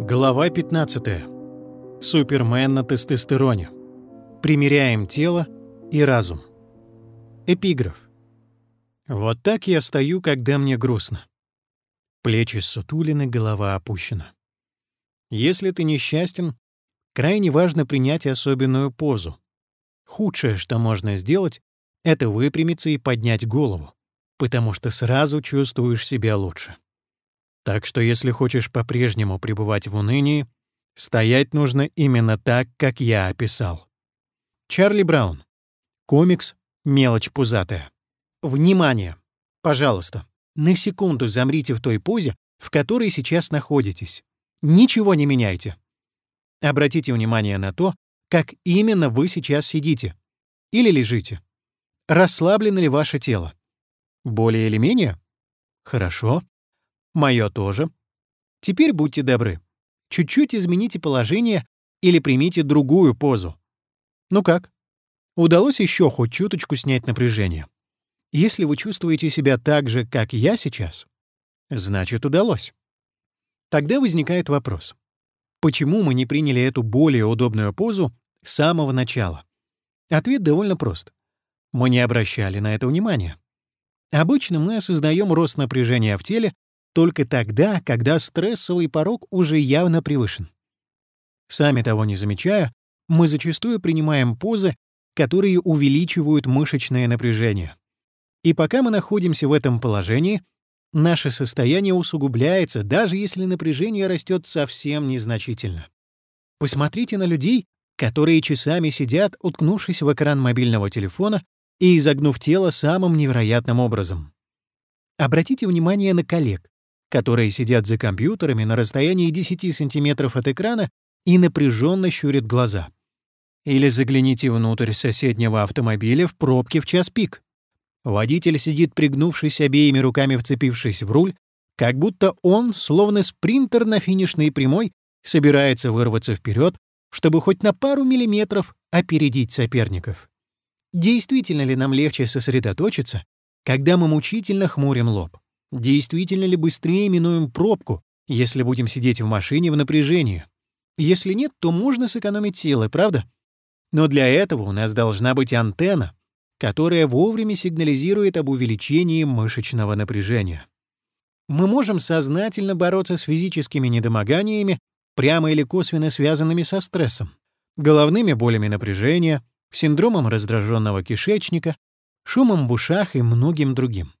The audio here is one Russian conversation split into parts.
Глава 15. Супермен на тестостероне. Примеряем тело и разум. Эпиграф. Вот так я стою, когда мне грустно. Плечи сутулины, голова опущена. Если ты несчастен, крайне важно принять особенную позу. Худшее, что можно сделать, это выпрямиться и поднять голову, потому что сразу чувствуешь себя лучше. Так что если хочешь по-прежнему пребывать в унынии, стоять нужно именно так, как я описал. Чарли Браун. Комикс «Мелочь пузатая». Внимание! Пожалуйста, на секунду замрите в той позе, в которой сейчас находитесь. Ничего не меняйте. Обратите внимание на то, как именно вы сейчас сидите или лежите. Расслаблено ли ваше тело? Более или менее? Хорошо. Мое тоже. Теперь будьте добры. Чуть-чуть измените положение или примите другую позу. Ну как? Удалось еще хоть чуточку снять напряжение? Если вы чувствуете себя так же, как я сейчас, значит, удалось. Тогда возникает вопрос. Почему мы не приняли эту более удобную позу с самого начала? Ответ довольно прост. Мы не обращали на это внимания. Обычно мы осознаем рост напряжения в теле только тогда, когда стрессовый порог уже явно превышен. Сами того не замечая, мы зачастую принимаем позы, которые увеличивают мышечное напряжение. И пока мы находимся в этом положении, наше состояние усугубляется, даже если напряжение растет совсем незначительно. Посмотрите на людей, которые часами сидят, уткнувшись в экран мобильного телефона и изогнув тело самым невероятным образом. Обратите внимание на коллег, которые сидят за компьютерами на расстоянии 10 сантиметров от экрана и напряженно щурят глаза. Или загляните внутрь соседнего автомобиля в пробке в час пик. Водитель сидит, пригнувшись обеими руками, вцепившись в руль, как будто он, словно спринтер на финишной прямой, собирается вырваться вперед, чтобы хоть на пару миллиметров опередить соперников. Действительно ли нам легче сосредоточиться, когда мы мучительно хмурим лоб? Действительно ли быстрее минуем пробку, если будем сидеть в машине в напряжении? Если нет, то можно сэкономить силы, правда? Но для этого у нас должна быть антенна, которая вовремя сигнализирует об увеличении мышечного напряжения. Мы можем сознательно бороться с физическими недомоганиями, прямо или косвенно связанными со стрессом, головными болями напряжения, синдромом раздраженного кишечника, шумом в ушах и многим другим.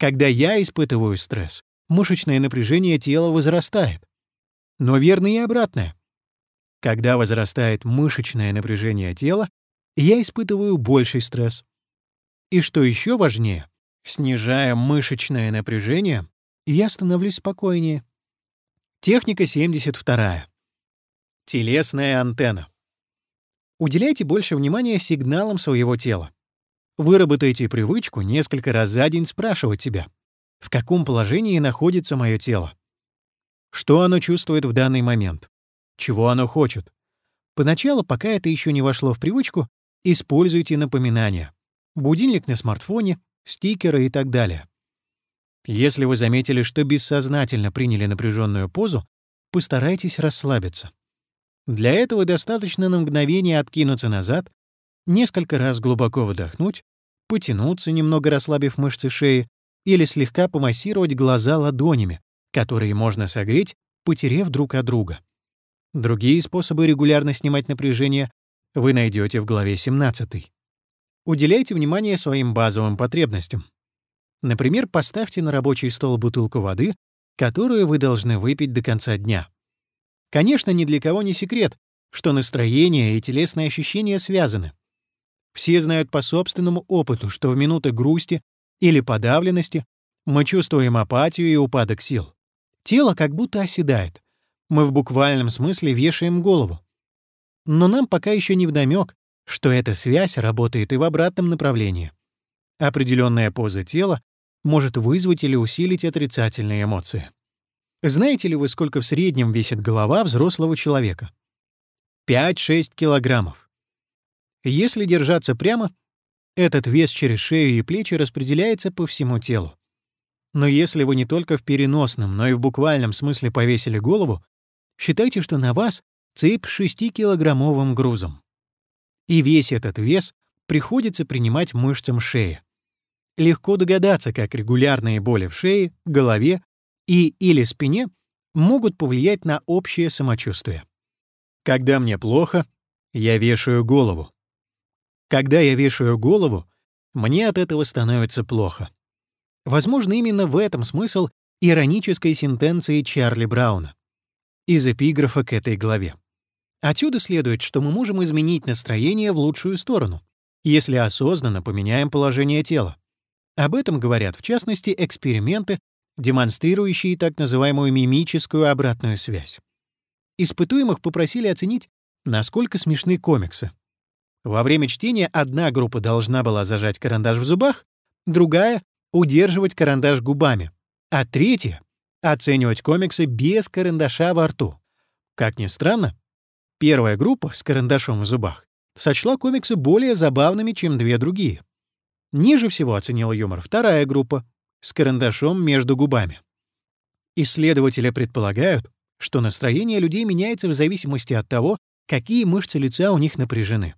Когда я испытываю стресс, мышечное напряжение тела возрастает. Но верно и обратное. Когда возрастает мышечное напряжение тела, я испытываю больший стресс. И что еще важнее, снижая мышечное напряжение, я становлюсь спокойнее. Техника 72. Телесная антенна. Уделяйте больше внимания сигналам своего тела. Выработайте привычку несколько раз за день спрашивать себя, в каком положении находится мое тело? Что оно чувствует в данный момент? Чего оно хочет? Поначалу, пока это еще не вошло в привычку, используйте напоминания. Будильник на смартфоне, стикеры и так далее. Если вы заметили, что бессознательно приняли напряженную позу, постарайтесь расслабиться. Для этого достаточно на мгновение откинуться назад, несколько раз глубоко вдохнуть потянуться, немного расслабив мышцы шеи, или слегка помассировать глаза ладонями, которые можно согреть, потерев друг от друга. Другие способы регулярно снимать напряжение вы найдете в главе 17. Уделяйте внимание своим базовым потребностям. Например, поставьте на рабочий стол бутылку воды, которую вы должны выпить до конца дня. Конечно, ни для кого не секрет, что настроение и телесные ощущения связаны. Все знают по собственному опыту, что в минуты грусти или подавленности мы чувствуем апатию и упадок сил. Тело как будто оседает. Мы в буквальном смысле вешаем голову. Но нам пока еще не вдомек, что эта связь работает и в обратном направлении. Определенная поза тела может вызвать или усилить отрицательные эмоции. Знаете ли вы, сколько в среднем весит голова взрослого человека? 5-6 килограммов. Если держаться прямо, этот вес через шею и плечи распределяется по всему телу. Но если вы не только в переносном, но и в буквальном смысле повесили голову, Считайте, что на вас цепь с 6-килограммовым грузом. И весь этот вес приходится принимать мышцам шеи. Легко догадаться, как регулярные боли в шее, голове и или спине могут повлиять на общее самочувствие. Когда мне плохо, я вешаю голову. Когда я вешаю голову, мне от этого становится плохо. Возможно, именно в этом смысл иронической сентенции Чарли Брауна из эпиграфа к этой главе. Отсюда следует, что мы можем изменить настроение в лучшую сторону, если осознанно поменяем положение тела. Об этом говорят, в частности, эксперименты, демонстрирующие так называемую мимическую обратную связь. Испытуемых попросили оценить, насколько смешны комиксы. Во время чтения одна группа должна была зажать карандаш в зубах, другая — удерживать карандаш губами, а третья — оценивать комиксы без карандаша во рту. Как ни странно, первая группа с карандашом в зубах сочла комиксы более забавными, чем две другие. Ниже всего оценила юмор вторая группа с карандашом между губами. Исследователи предполагают, что настроение людей меняется в зависимости от того, какие мышцы лица у них напряжены.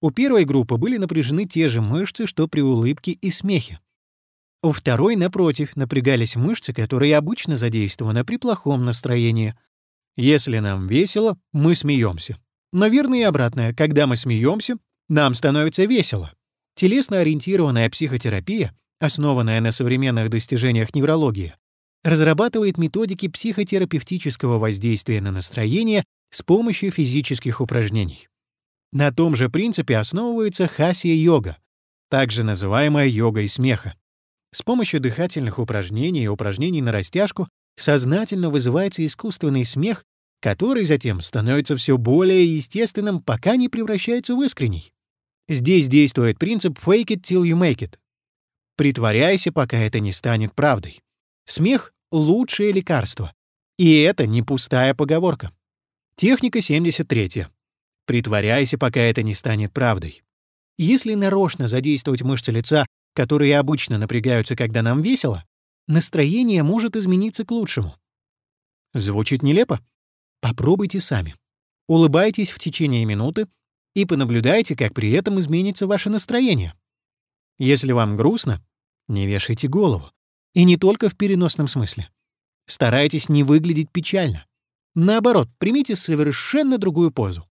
У первой группы были напряжены те же мышцы, что при улыбке и смехе. У второй, напротив, напрягались мышцы, которые обычно задействованы при плохом настроении. Если нам весело, мы смеемся. Но верно и обратное. Когда мы смеемся, нам становится весело. Телесно-ориентированная психотерапия, основанная на современных достижениях неврологии, разрабатывает методики психотерапевтического воздействия на настроение с помощью физических упражнений. На том же принципе основывается хасия-йога, также называемая йогой смеха. С помощью дыхательных упражнений и упражнений на растяжку сознательно вызывается искусственный смех, который затем становится все более естественным, пока не превращается в искренний. Здесь действует принцип «fake it till you make it». Притворяйся, пока это не станет правдой. Смех — лучшее лекарство. И это не пустая поговорка. Техника 73. Притворяйся, пока это не станет правдой. Если нарочно задействовать мышцы лица которые обычно напрягаются, когда нам весело, настроение может измениться к лучшему. Звучит нелепо? Попробуйте сами. Улыбайтесь в течение минуты и понаблюдайте, как при этом изменится ваше настроение. Если вам грустно, не вешайте голову. И не только в переносном смысле. Старайтесь не выглядеть печально. Наоборот, примите совершенно другую позу.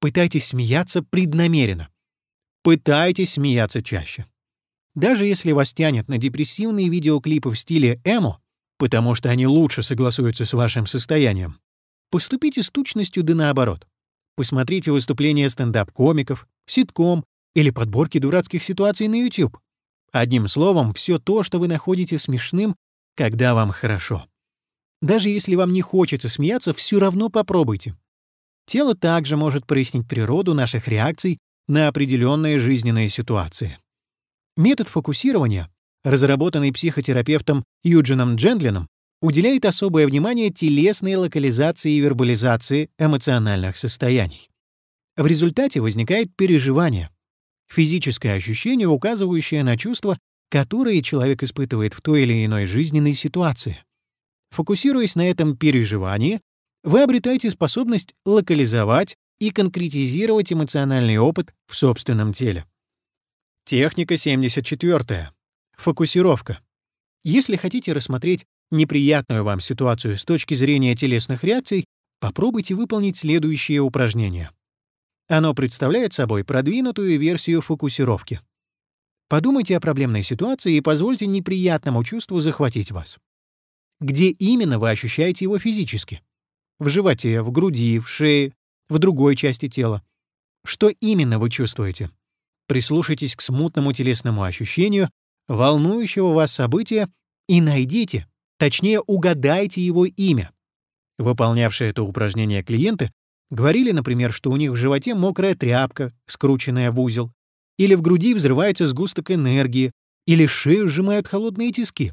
Пытайтесь смеяться преднамеренно. Пытайтесь смеяться чаще. Даже если вас тянет на депрессивные видеоклипы в стиле эмо, потому что они лучше согласуются с вашим состоянием, поступите с точностью да наоборот. Посмотрите выступления стендап-комиков, ситком или подборки дурацких ситуаций на YouTube. Одним словом, все то, что вы находите смешным, когда вам хорошо. Даже если вам не хочется смеяться, все равно попробуйте. Тело также может прояснить природу наших реакций на определенные жизненные ситуации. Метод фокусирования, разработанный психотерапевтом Юджином Джендлином, уделяет особое внимание телесной локализации и вербализации эмоциональных состояний. В результате возникает переживание, физическое ощущение, указывающее на чувства, которые человек испытывает в той или иной жизненной ситуации. Фокусируясь на этом переживании, вы обретаете способность локализовать и конкретизировать эмоциональный опыт в собственном теле. Техника 74. Фокусировка. Если хотите рассмотреть неприятную вам ситуацию с точки зрения телесных реакций, попробуйте выполнить следующее упражнение. Оно представляет собой продвинутую версию фокусировки. Подумайте о проблемной ситуации и позвольте неприятному чувству захватить вас. Где именно вы ощущаете его физически? В животе, в груди, в шее, в другой части тела. Что именно вы чувствуете? Прислушайтесь к смутному телесному ощущению, волнующего вас события, и найдите, точнее угадайте его имя. Выполнявшие это упражнение клиенты говорили, например, что у них в животе мокрая тряпка, скрученная в узел, или в груди взрывается сгусток энергии, или шею сжимают холодные тиски.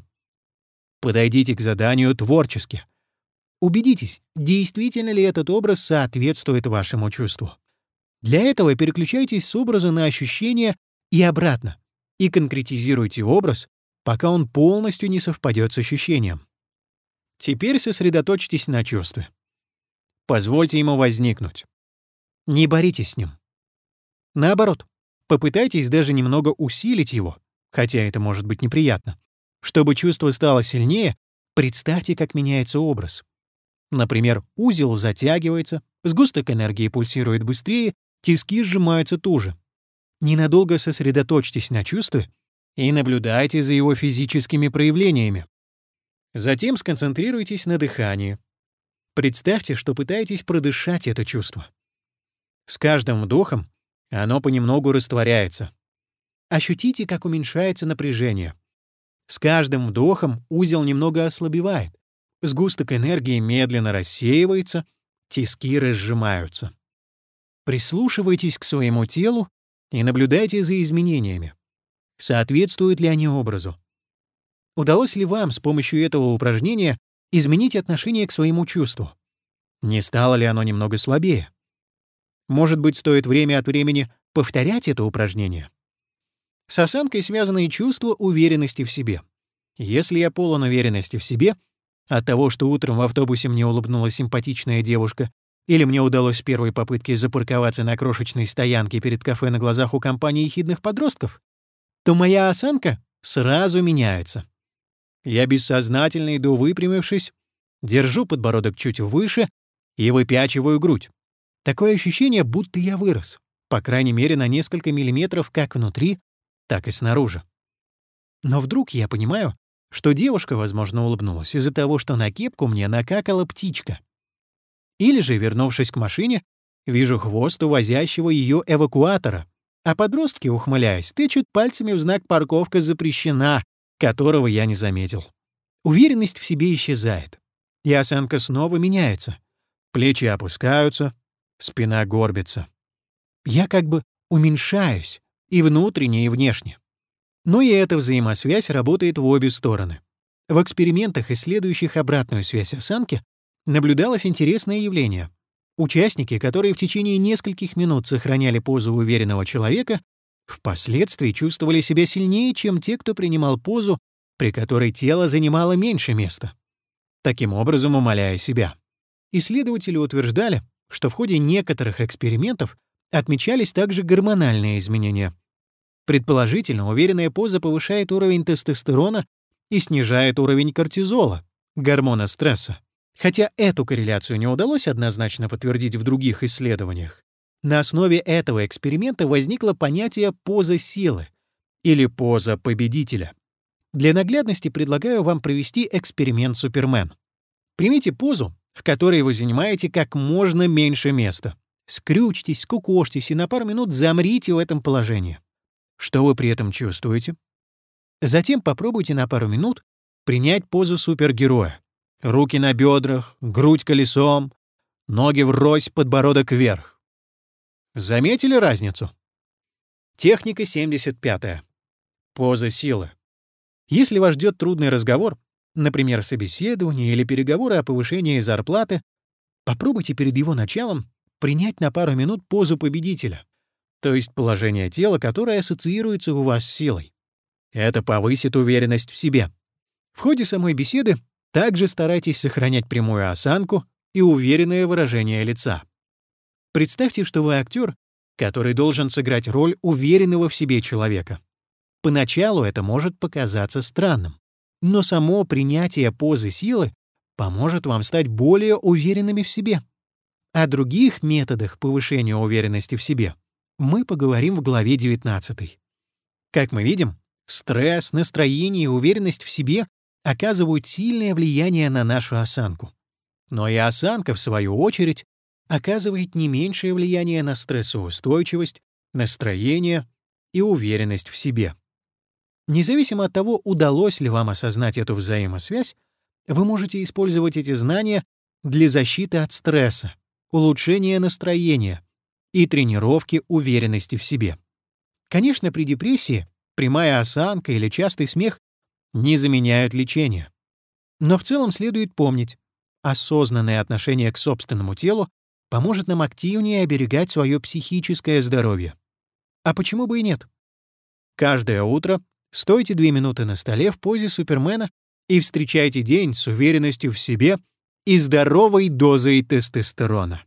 Подойдите к заданию творчески. Убедитесь, действительно ли этот образ соответствует вашему чувству. Для этого переключайтесь с образа на ощущение и обратно, и конкретизируйте образ, пока он полностью не совпадет с ощущением. Теперь сосредоточьтесь на чувстве. позвольте ему возникнуть. Не боритесь с ним. Наоборот, попытайтесь даже немного усилить его, хотя это может быть неприятно. Чтобы чувство стало сильнее, представьте, как меняется образ. Например, узел затягивается, сгусток энергии пульсирует быстрее, тиски сжимаются туже. Ненадолго сосредоточьтесь на чувстве и наблюдайте за его физическими проявлениями. Затем сконцентрируйтесь на дыхании. Представьте, что пытаетесь продышать это чувство. С каждым вдохом оно понемногу растворяется. Ощутите, как уменьшается напряжение. С каждым вдохом узел немного ослабевает. Сгусток энергии медленно рассеивается, тиски разжимаются. Прислушивайтесь к своему телу и наблюдайте за изменениями. Соответствуют ли они образу? Удалось ли вам с помощью этого упражнения изменить отношение к своему чувству? Не стало ли оно немного слабее? Может быть, стоит время от времени повторять это упражнение? С осанкой связаны и чувство уверенности в себе. Если я полон уверенности в себе, от того, что утром в автобусе мне улыбнулась симпатичная девушка, или мне удалось с первой попытки запарковаться на крошечной стоянке перед кафе на глазах у компании ехидных подростков, то моя осанка сразу меняется. Я бессознательно иду выпрямившись, держу подбородок чуть выше и выпячиваю грудь. Такое ощущение, будто я вырос, по крайней мере, на несколько миллиметров как внутри, так и снаружи. Но вдруг я понимаю, что девушка, возможно, улыбнулась из-за того, что на кепку мне накакала птичка. Или же, вернувшись к машине, вижу хвост увозящего ее эвакуатора, а подростки, ухмыляясь, тычут пальцами в знак «парковка запрещена», которого я не заметил. Уверенность в себе исчезает, и осанка снова меняется. Плечи опускаются, Спина горбится. Я как бы уменьшаюсь и внутренне, и внешне. Но и эта взаимосвязь работает в обе стороны. В экспериментах, исследующих обратную связь осанки, наблюдалось интересное явление. Участники, которые в течение нескольких минут сохраняли позу уверенного человека, впоследствии чувствовали себя сильнее, чем те, кто принимал позу, при которой тело занимало меньше места. Таким образом, умаляя себя. Исследователи утверждали, что в ходе некоторых экспериментов отмечались также гормональные изменения. Предположительно, уверенная поза повышает уровень тестостерона и снижает уровень кортизола, гормона стресса. Хотя эту корреляцию не удалось однозначно подтвердить в других исследованиях, на основе этого эксперимента возникло понятие «поза силы» или «поза победителя». Для наглядности предлагаю вам провести эксперимент Супермен. Примите позу, в которой вы занимаете как можно меньше места. Скрючьтесь, скукожьтесь и на пару минут замрите в этом положении. Что вы при этом чувствуете? Затем попробуйте на пару минут принять позу супергероя. Руки на бедрах, грудь колесом, ноги врозь, подбородок вверх. Заметили разницу? Техника 75. -я. Поза силы. Если вас ждет трудный разговор, например, собеседование или переговоры о повышении зарплаты, попробуйте перед его началом принять на пару минут позу победителя, то есть положение тела, которое ассоциируется у вас с силой. Это повысит уверенность в себе. В ходе самой беседы также старайтесь сохранять прямую осанку и уверенное выражение лица. Представьте, что вы актер, который должен сыграть роль уверенного в себе человека. Поначалу это может показаться странным но само принятие позы силы поможет вам стать более уверенными в себе. О других методах повышения уверенности в себе мы поговорим в главе 19. Как мы видим, стресс, настроение и уверенность в себе оказывают сильное влияние на нашу осанку. Но и осанка, в свою очередь, оказывает не меньшее влияние на стрессоустойчивость, настроение и уверенность в себе. Независимо от того, удалось ли вам осознать эту взаимосвязь, вы можете использовать эти знания для защиты от стресса, улучшения настроения и тренировки уверенности в себе. Конечно, при депрессии прямая осанка или частый смех не заменяют лечение. Но в целом следует помнить, осознанное отношение к собственному телу поможет нам активнее оберегать свое психическое здоровье. А почему бы и нет? Каждое утро Стойте две минуты на столе в позе Супермена и встречайте день с уверенностью в себе и здоровой дозой тестостерона.